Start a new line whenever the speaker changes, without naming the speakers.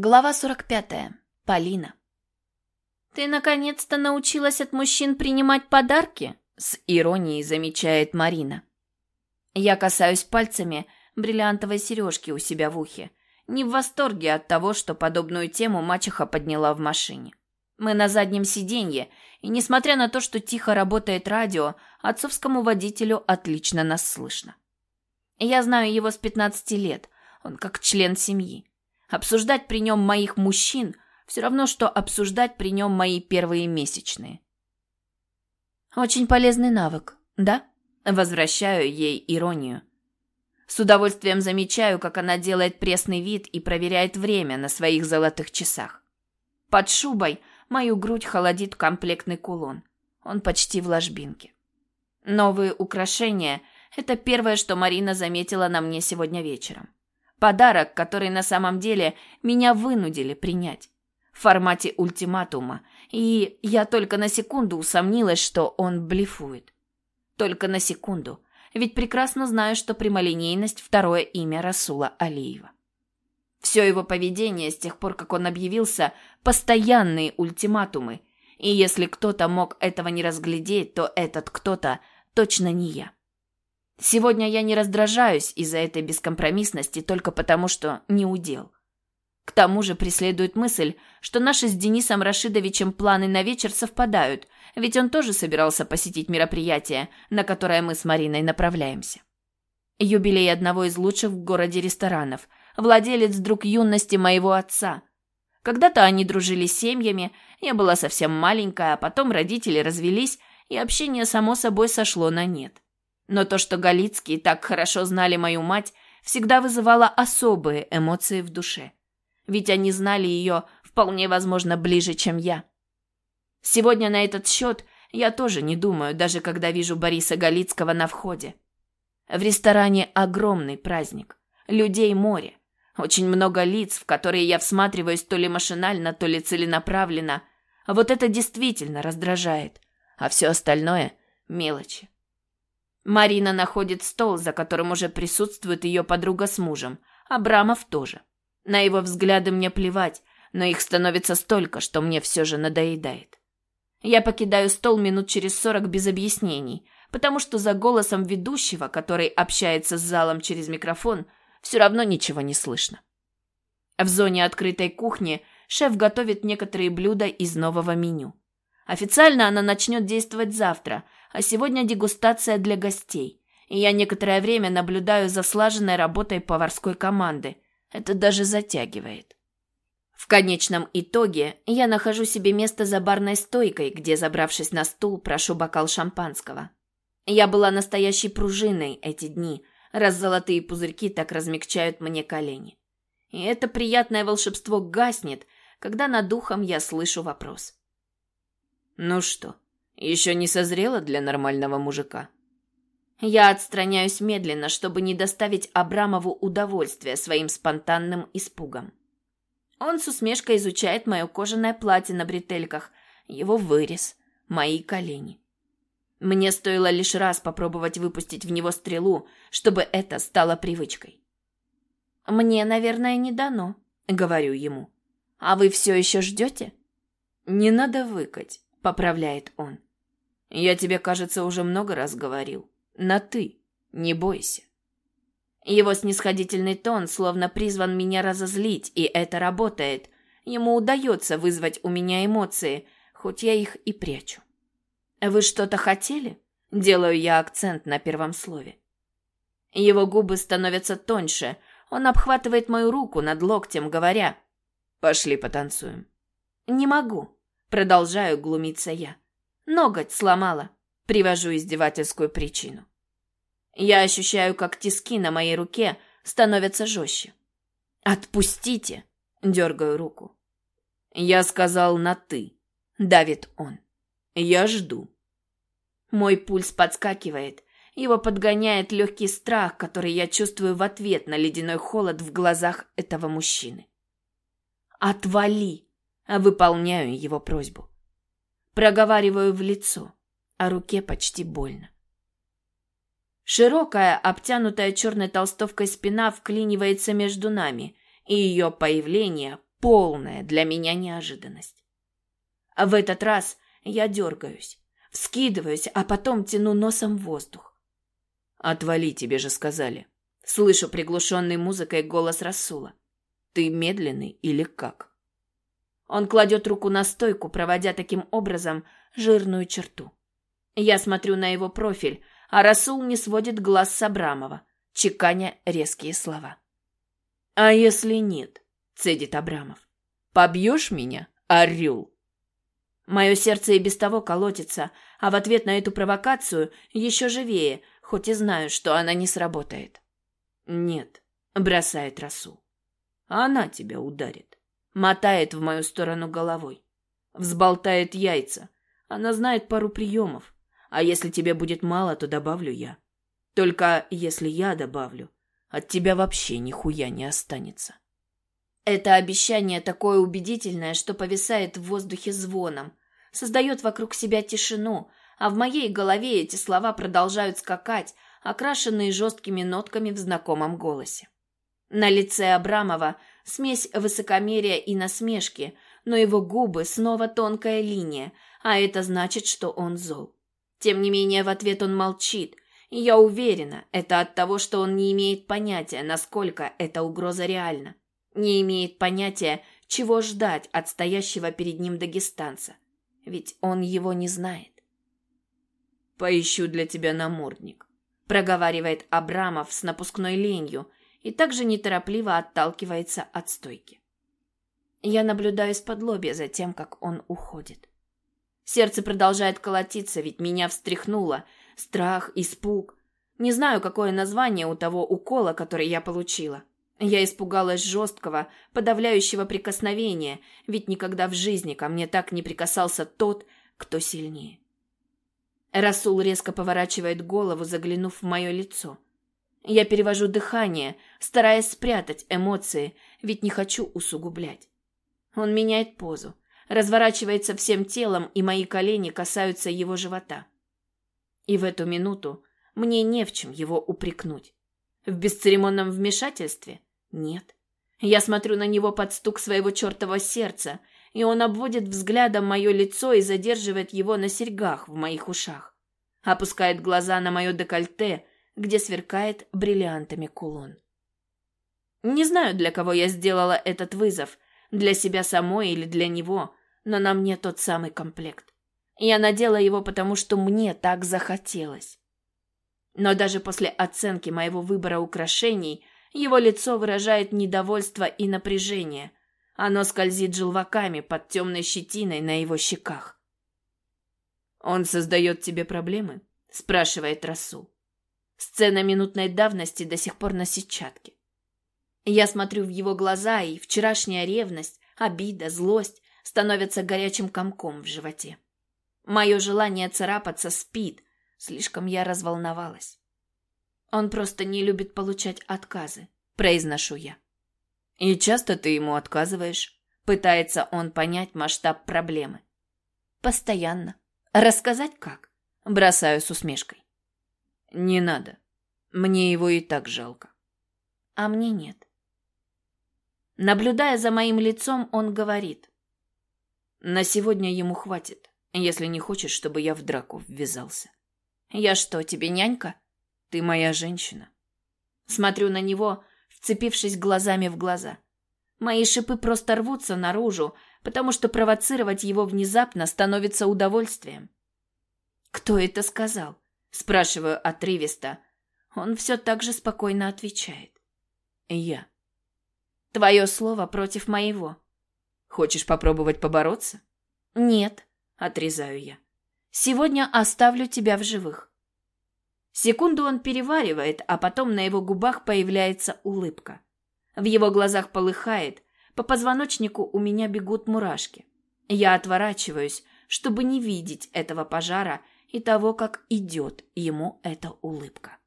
Глава 45. Полина.
«Ты наконец-то научилась от мужчин принимать подарки?»
С иронией замечает Марина. Я касаюсь пальцами бриллиантовой сережки у себя в ухе. Не в восторге от того, что подобную тему мачеха подняла в машине. Мы на заднем сиденье, и несмотря на то, что тихо работает радио, отцовскому водителю отлично нас слышно. Я знаю его с 15 лет, он как член семьи. Обсуждать при нем моих мужчин все равно, что обсуждать при нем мои первые месячные. Очень полезный навык, да? Возвращаю ей иронию. С удовольствием замечаю, как она делает пресный вид и проверяет время на своих золотых часах. Под шубой мою грудь холодит комплектный кулон. Он почти в ложбинке. Новые украшения – это первое, что Марина заметила на мне сегодня вечером. Подарок, который на самом деле меня вынудили принять. В формате ультиматума. И я только на секунду усомнилась, что он блефует. Только на секунду. Ведь прекрасно знаю, что прямолинейность – второе имя Расула Алиева. Все его поведение с тех пор, как он объявился, постоянные ультиматумы. И если кто-то мог этого не разглядеть, то этот кто-то точно не я. Сегодня я не раздражаюсь из-за этой бескомпромиссности только потому, что не удел. К тому же преследует мысль, что наши с Денисом Рашидовичем планы на вечер совпадают, ведь он тоже собирался посетить мероприятие, на которое мы с Мариной направляемся. Юбилей одного из лучших в городе ресторанов, владелец друг юности моего отца. Когда-то они дружили семьями, я была совсем маленькая, а потом родители развелись, и общение само собой сошло на нет. Но то, что Галицкие так хорошо знали мою мать, всегда вызывало особые эмоции в душе. Ведь они знали ее вполне возможно ближе, чем я. Сегодня на этот счет я тоже не думаю, даже когда вижу Бориса Галицкого на входе. В ресторане огромный праздник. Людей море. Очень много лиц, в которые я всматриваюсь то ли машинально, то ли целенаправленно. Вот это действительно раздражает. А все остальное – мелочи. Марина находит стол, за которым уже присутствует ее подруга с мужем. Абрамов тоже. На его взгляды мне плевать, но их становится столько, что мне все же надоедает. Я покидаю стол минут через сорок без объяснений, потому что за голосом ведущего, который общается с залом через микрофон, все равно ничего не слышно. В зоне открытой кухни шеф готовит некоторые блюда из нового меню. Официально она начнет действовать завтра – а сегодня дегустация для гостей. И я некоторое время наблюдаю за слаженной работой поварской команды. Это даже затягивает. В конечном итоге я нахожу себе место за барной стойкой, где, забравшись на стул, прошу бокал шампанского. Я была настоящей пружиной эти дни, раз золотые пузырьки так размягчают мне колени. И это приятное волшебство гаснет, когда над духом я слышу вопрос. «Ну что, еще не созрела для нормального мужика. Я отстраняюсь медленно, чтобы не доставить Абрамову удовольствия своим спонтанным испугом. Он с усмешкой изучает мое кожаное платье на бретельках, его вырез, мои колени. Мне стоило лишь раз попробовать выпустить в него стрелу, чтобы это стало привычкой. «Мне, наверное, не дано», — говорю ему. «А вы все еще ждете?» «Не надо выкать», — поправляет он. Я тебе, кажется, уже много раз говорил. На «ты». Не бойся. Его снисходительный тон словно призван меня разозлить, и это работает. Ему удается вызвать у меня эмоции, хоть я их и прячу. «Вы что-то хотели?» Делаю я акцент на первом слове. Его губы становятся тоньше. Он обхватывает мою руку над локтем, говоря «Пошли потанцуем». «Не могу», — продолжаю глумиться я. Ноготь сломала. Привожу издевательскую причину. Я ощущаю, как тиски на моей руке становятся жестче. «Отпустите!» — дергаю руку. «Я сказал на «ты», — давит он. «Я жду». Мой пульс подскакивает. Его подгоняет легкий страх, который я чувствую в ответ на ледяной холод в глазах этого мужчины. «Отвали!» — выполняю его просьбу. Проговариваю в лицо, а руке почти больно. Широкая, обтянутая черной толстовкой спина вклинивается между нами, и ее появление Полная для меня неожиданность. В этот раз я дергаюсь, вскидываюсь, а потом тяну носом воздух. «Отвали, тебе же сказали». Слышу приглушенный музыкой голос Расула. «Ты медленный или как?» Он кладет руку на стойку, проводя таким образом жирную черту. Я смотрю на его профиль, а Расул не сводит глаз с Абрамова, чеканя резкие слова. «А если нет?» — цедит Абрамов. «Побьешь меня, орел?» Мое сердце и без того колотится, а в ответ на эту провокацию еще живее, хоть и знаю, что она не сработает. «Нет», — бросает Расул. «Она тебя ударит». Мотает в мою сторону головой. Взболтает яйца. Она знает пару приемов. А если тебе будет мало, то добавлю я. Только если я добавлю, от тебя вообще нихуя не останется. Это обещание такое убедительное, что повисает в воздухе звоном, создает вокруг себя тишину, а в моей голове эти слова продолжают скакать, окрашенные жесткими нотками в знакомом голосе. На лице Абрамова смесь высокомерия и насмешки, но его губы снова тонкая линия, а это значит, что он зол. Тем не менее, в ответ он молчит, я уверена, это от того, что он не имеет понятия, насколько эта угроза реальна. Не имеет понятия, чего ждать от стоящего перед ним дагестанца. Ведь он его не знает. «Поищу для тебя намордник», — проговаривает Абрамов с напускной ленью и также неторопливо отталкивается от стойки. Я наблюдаю из-под лобья за тем, как он уходит. Сердце продолжает колотиться, ведь меня встряхнуло. Страх, испуг. Не знаю, какое название у того укола, который я получила. Я испугалась жесткого, подавляющего прикосновения, ведь никогда в жизни ко мне так не прикасался тот, кто сильнее. Расул резко поворачивает голову, заглянув в мое лицо. Я перевожу дыхание, стараясь спрятать эмоции, ведь не хочу усугублять. Он меняет позу, разворачивается всем телом, и мои колени касаются его живота. И в эту минуту мне не в чем его упрекнуть. В бесцеремонном вмешательстве? Нет. Я смотрю на него под стук своего чертова сердца, и он обводит взглядом мое лицо и задерживает его на серьгах в моих ушах. Опускает глаза на мое декольте, где сверкает бриллиантами кулон. Не знаю, для кого я сделала этот вызов, для себя самой или для него, но на мне тот самый комплект. Я надела его, потому что мне так захотелось. Но даже после оценки моего выбора украшений, его лицо выражает недовольство и напряжение. Оно скользит желваками под темной щетиной на его щеках. «Он создает тебе проблемы?» – спрашивает Расул. Сцена минутной давности до сих пор на сетчатке. Я смотрю в его глаза, и вчерашняя ревность, обида, злость становятся горячим комком в животе. Мое желание царапаться спит, слишком я разволновалась. Он просто не любит получать отказы, произношу я. И часто ты ему отказываешь? Пытается он понять масштаб проблемы. Постоянно. Рассказать как? Бросаю с усмешкой. Не надо. Мне его и так жалко. А мне нет. Наблюдая за моим лицом, он говорит. На сегодня ему хватит, если не хочешь, чтобы я в драку ввязался. Я что, тебе нянька? Ты моя женщина. Смотрю на него, вцепившись глазами в глаза. Мои шипы просто рвутся наружу, потому что провоцировать его внезапно становится удовольствием. «Кто это сказал?» – спрашиваю отрывисто. Он все так же спокойно отвечает. «Я». «Твое слово против моего. Хочешь попробовать побороться? Нет, отрезаю я. Сегодня оставлю тебя в живых. Секунду он переваривает, а потом на его губах появляется улыбка. В его глазах полыхает, по позвоночнику у меня бегут мурашки. Я отворачиваюсь, чтобы не видеть этого пожара и того, как идет ему эта улыбка.